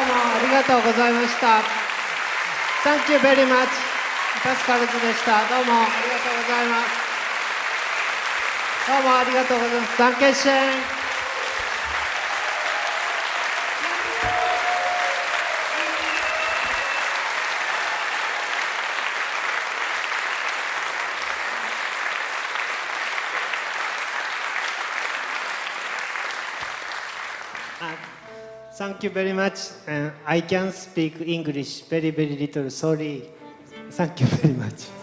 ありがとうございました。Thank you very much パスカルズでした。どうもありがとうございます。どうもありがとうございます。ダンケンシェン Thank you very much. Uh, I can speak English very, very little. Sorry. Thank you very much.